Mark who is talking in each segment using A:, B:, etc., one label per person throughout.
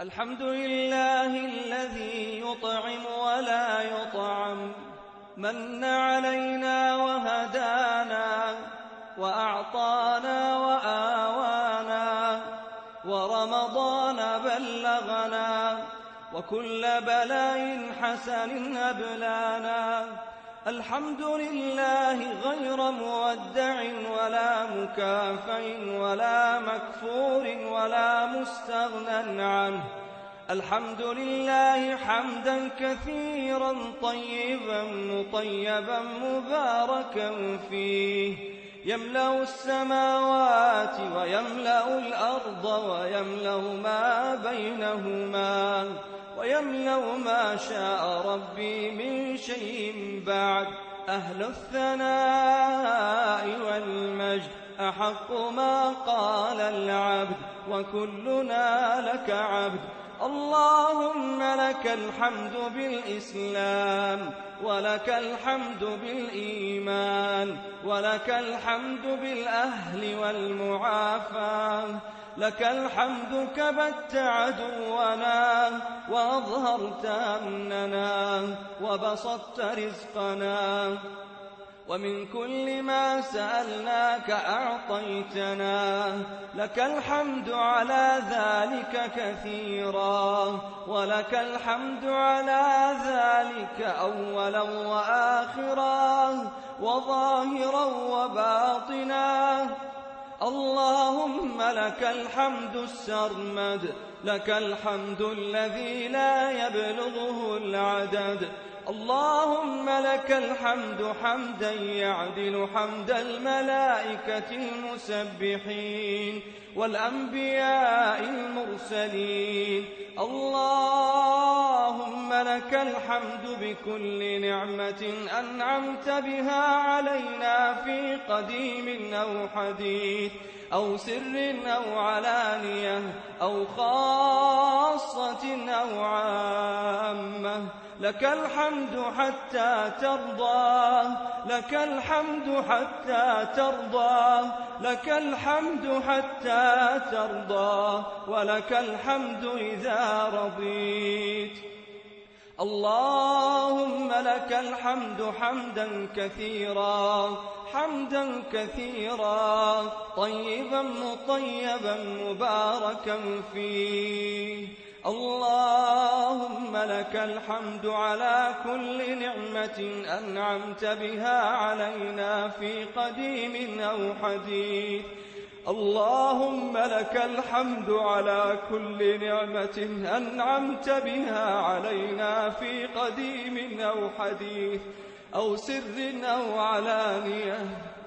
A: الحمد لله الذي يطعم ولا يطعم من علينا وهدانا وأعطانا وآوانا ورمضان بلغنا وكل بلاء حسن أبلانا. الحمد لله غير مودع ولا مكافئ ولا مكفور ولا مستغنى عنه. الحمد لله حمدا كثيرا طيبا مطيبا مباركا فيه. يملأ السماوات ويملأ الأرض ويملأ ما بينهما. ويملأ ما شاء ربي من شيء بعد. أهل الثناء والمجد أحق ما قال العبد وكلنا لك عبد. اللهم لك الحمد بالإسلام ولك الحمد بالإيمان ولك الحمد بالأهل والمعافاة. لك الحمد كبت عدونا وأظهرت أمننا وبسطت رزقنا ومن كل ما سألناك أعطيتنا لك الحمد على ذلك كثيرا ولك الحمد على ذلك أولا وآخرا وظاهرا وباطنا اللهم لك الحمد السرمد لك الحمد الذي لا يبلغه العدد. اللهم لك الحمد حمدا يعدل حمد الملائكة المسبحين والأنبياء المرسلين. اللهم لك الحمد بكل نعمة أنعمت بها علينا في قديم أو حديث أو سر أو علانية أو خاصة أو عامة لك الحمد حتى ترضى لك الحمد حتى ترضى لك الحمد حتى ترضى ولك الحمد إذا رضيت. اللهم لك الحمد حمدا كثيرا حمدا كثيرا طيبا مطيبا مباركا فيه. لك الحمد على كل نعمة أنعمت بها علينا في قديم أو حديث. اللهم لك الحمد على كل نعمة أنعمت بها علينا في قديم أو حديث. أو سر أو علانية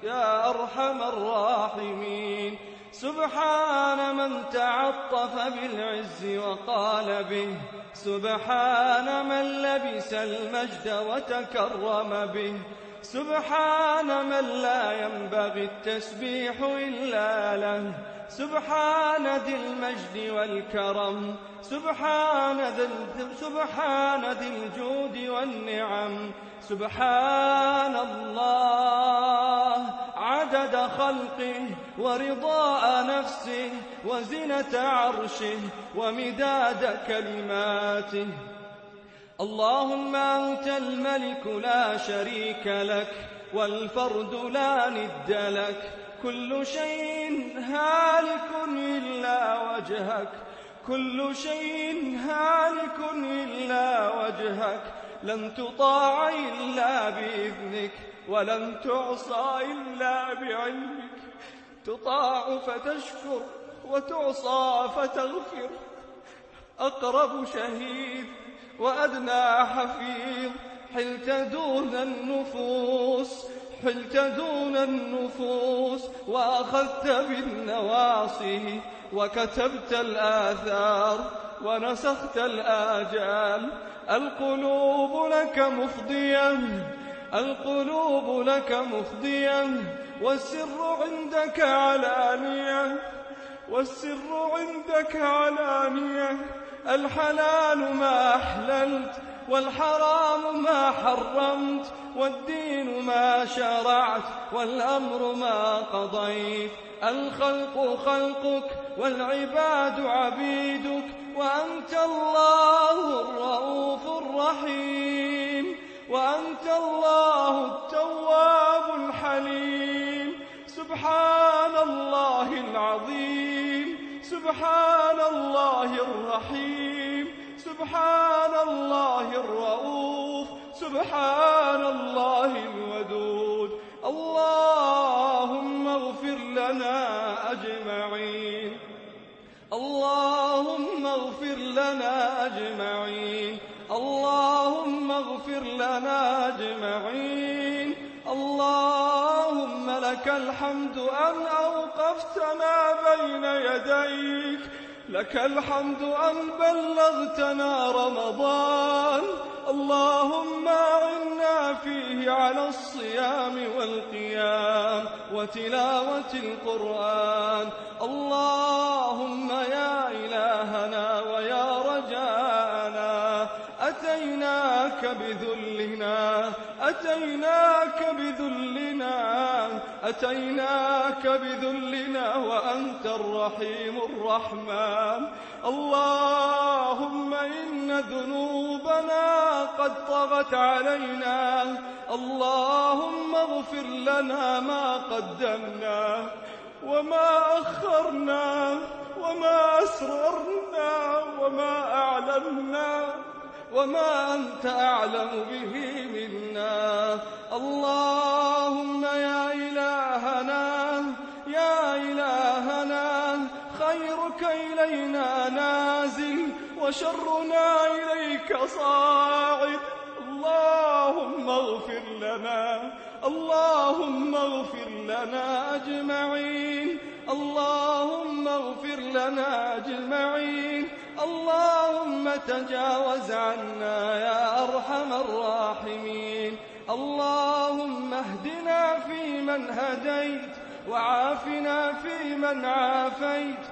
A: يا أرحم الراحمين. سبحان من تعطف بالعز وقال به. سبحان من لبس المجد وتكرم به. سبحان من لا ينبغي التسبيح إلا له. سبحان ذي المجد والكرم. سبحان ذي سبحان ذي الجود والنعم. سبحان الله. عدد خلقه ورضاء نفسه وزنة عرشه ومداد كلماته. اللهم أنت الملك لا شريك لك والفرد لا ند لك. كل شيء هالك إلا وجهك. كل شيء هالك إلا وجهك. لن تطاع إلا بإذنك. ولن تعصى إلا بعلمك. تطاع فتشكر وتعصى فتغفر. أقرب شهيد وأدنى حفيظ. حلت دون النفوس حلت دون النفوس. وأخذت بالنواصي وكتبت الآثار ونسخت الآجال. القلوب لك مفضية القلوب لك مفضية والسر عندك علانية. والسر عندك علانية. الحلال ما أحللت والحرام ما حرمت والدين ما شرعت والأمر ما قضيت. الخلق خلقك والعباد عبيدك وأنت الله الرؤوف الرحيم. وأنت الله سبحان الله العظيم سبحان الله الرحيم سبحان الله الرؤوف سبحان الله الودود. اللهم اغفر لنا أجمعين. اللهم اغفر لنا أجمعين. اللهم اغفر لنا أجمعين. اللهم لك الحمد أن أوقفتنا بين يديك لك الحمد أن بلغتنا رمضان. اللهم أعنا فيه على الصيام والقيام وتلاوة القرآن. اللهم يا إلهنا ويا رجاءنا أتيناك بذلنا أتيناك أتيناك بذلنا وأنت الرحيم الرحمن. اللهم إن ذنوبنا قد طغت علينا. اللهم اغفر لنا ما قدمنا وما أخرنا وما أسررنا وما أعلنا وما أنت أعلم به منا. اللهم يا إلينا نازل وشرنا إليك صاعد. اللهم اغفر لنا اللهم اغفر لنا أجمعين. اللهم اغفر لنا أجمعين. اللهم تجاوز عنا يا أرحم الراحمين. اللهم اهدنا فيمن هديت وعافنا فيمن عافيت.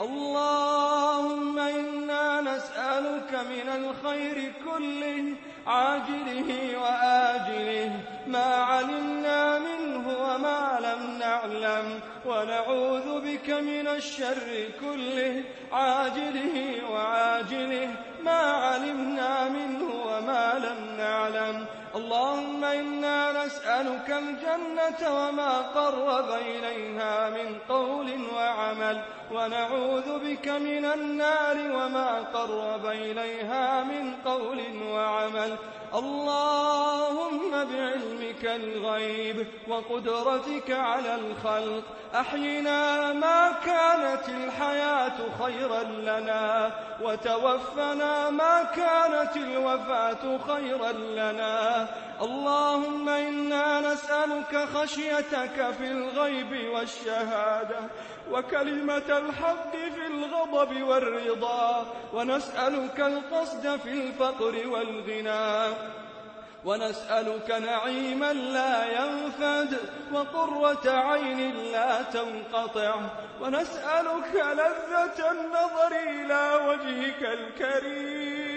A: اللهم إنا نسألك من الخير كله عاجله وآجله. ما علمنا منه وما لم نعلم. ونعوذ بك من الشر كله عاجله وعاجله ما علمنا منه وما لم نعلم. اللهم إنا نسألك الجنة وما قرب إليها من قول وعمل. ونعوذ بك من النار وما قرب إليها من قول وعمل. اللهم بعلمك الغيب وقدرتك على الخلق. أحينا ما كانت الحياة خيرا لنا وتوفنا ما كانت الوفاة خيرا لنا. اللهم إنا نسألك خشيتك في الغيب والشهادة وكلمة الحق في الغضب والرضا ونسألك القصد في الفقر والغنى ونسألك نعيما لا ينفد وقرة عين لا تنقطع ونسألك لذة النظر إلى وجهك الكريم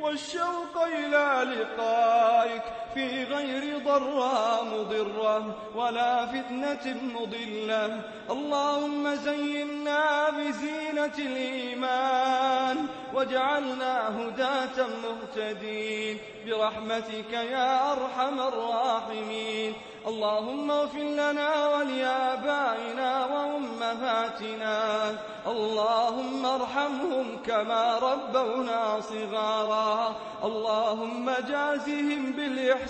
A: والشوق إلى لقائك. في غير ضراء مضرة ولا فتنة مضلة. اللهم زينا بزينة الإيمان واجعلنا هداة مهتدين. برحمتك يا أرحم الراحمين. اللهم اغفر لنا ولآبائنا وأمهاتنا. اللهم ارحمهم كما ربونا صغارا. اللهم جازهم بالإحسان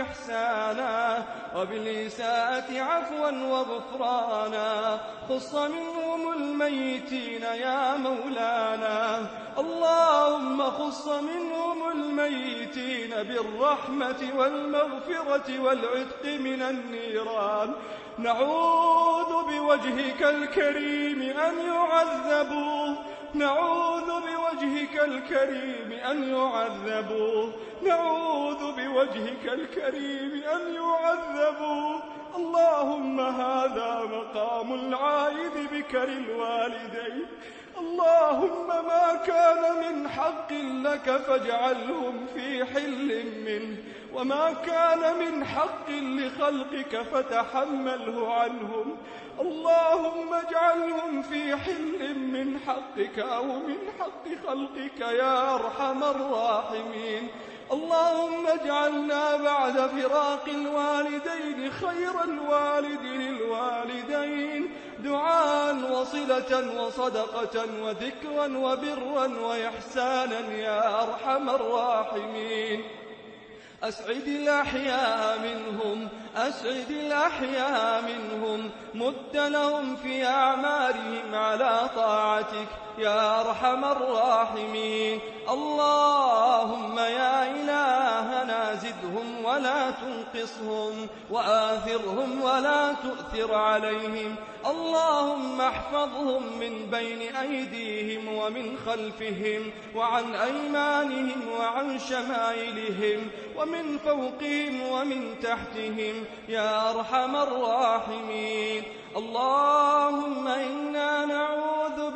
A: إحسانا وبالإساءة عفوا وغفرانا. خص منهم الميتين يا مولانا. اللهم خص منهم الميتين بالرحمة والمغفرة والعتق من النيران. نعوذ بوجهك الكريم أن يعذبوا. نعوذ بوجهك الكريم أن يعذبوا. نعوذ بوجهك الكريم أن يعذبوا. اللهم هذا مقام العائد بك للوالدين. اللهم ما كان من حق لك فاجعلهم في حل منه. وما كان من حق لخلقك فتحمله عنهم. اللهم اجعلهم في حل من حقك أو من حق خلقك يا أرحم الراحمين. اللهم اجعلنا بعد فراق الوالدين خير الوالد للوالدين دعاء وصلة وصدقة وذكرا وبرا وإحسانا يا أرحم الراحمين. أسعد الأحياء منهم أسعد الأحياء منهم. مد لهم في أعمارهم على طاعتك يا أرحم الراحمين. اللهم يا إلهنا زدهم ولا تنقصهم وآثرهم ولا تؤثر عليهم. اللهم احفظهم من بين أيديهم ومن خلفهم وعن أيمانهم وعن شمائلهم ومن فوقهم ومن تحتهم. يا أرحم الراحمين. اللهم إنا نعوذ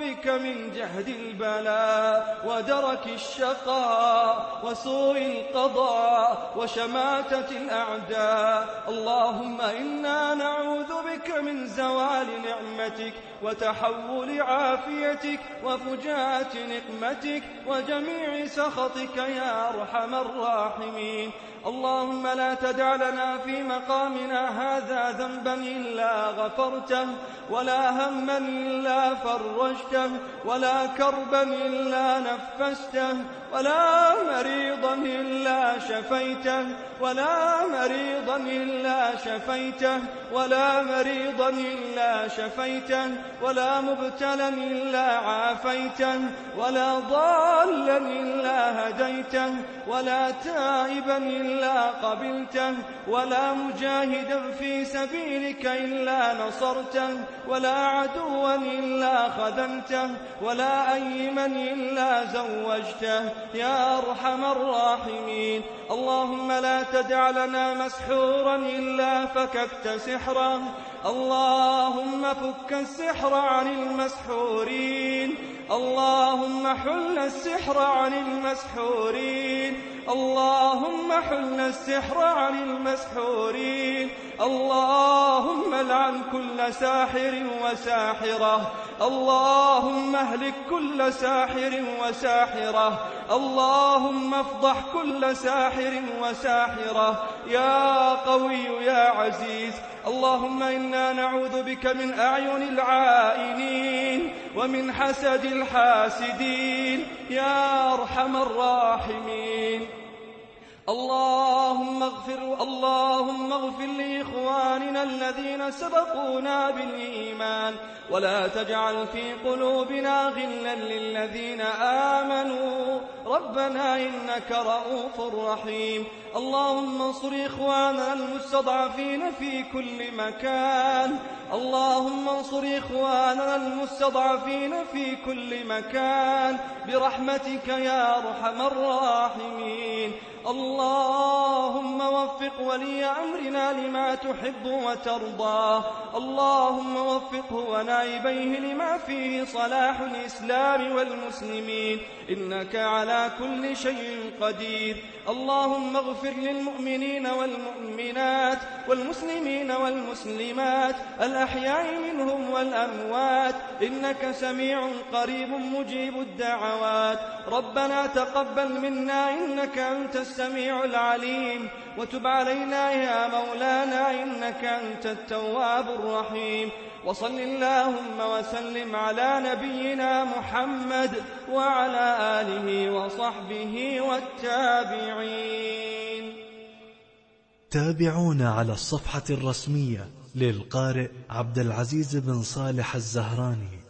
A: بك من جهد البلاء ودرك الشقاء وسوء القضاء وشماتة الأعداء. اللهم إنا نعوذ بك من زوال نعمتك وتحول عافيتك وفجاءة نقمتك وجميع سخطك يا أرحم الراحمين. اللهم لا تدع لنا في مقامنا هذا ذنبا إلا غفرته ولا هما إلا فرجته ولا كربا إلا نفسته ولا مريضا إلا شفيته ولا مريضا إلا شفيته ولا مريضا إلا شفيته ولا مبتلا إلا عافيته ولا ضالا إلا هديته ولا تائبا إلا قبلته ولا مجاهدا في سبيلك إلا نصرته ولا عدوا إلا خذلته ولا أيما إلا زوجته. يا أرحم الراحمين. اللهم لا تدع لنا مسحورا إلا فككت سحره اللهم فك السحر عن المسحورين. اللهم حل السحر عن المسحورين. اللهم حل السحر عن المسحورين. اللهم لعن كل ساحر وساحرة. اللهم اهلك كل ساحر وساحرة. اللهم افضح كل ساحر وساحرة. يا قوي يا عزيز اللهم إنا نعوذ بك من أعين العائنين ومن حسد الحاسدين. يا أرحم الراحمين. اللهم اغفر اللهم اغفر لإخواننا الذين سبقونا بالإيمان. ولا تجعل في قلوبنا غلا للذين آمنوا. ربنا إنك رؤوف رحيم. اللهم انصر إخواننا المستضعفين في كل مكان. اللهم انصر إخواننا المستضعفين في كل مكان برحمتك يا أرحم الراحمين. اللهم وفق ولي أمرنا لما تحب وترضى. اللهم وفقه ونائبيه لما فيه صلاح الإسلام والمسلمين. إنك على كل شيء قدير. اللهم اغفر للمؤمنين والمؤمنات والمسلمين والمسلمات الأحياء منهم والأموات. إنك سميع قريب مجيب الدعوات. ربنا تقبل منا إنك أنت السميع العليم وتب علينا يا مولانا إنك أنت التواب الرحيم وصل اللهم وسلم على نبينا محمد وعلى آله وصحبه والتابعين.
B: تابعونا على الصفحة الرسمية للقارئ عبد العزيز بن صالح الزهراني.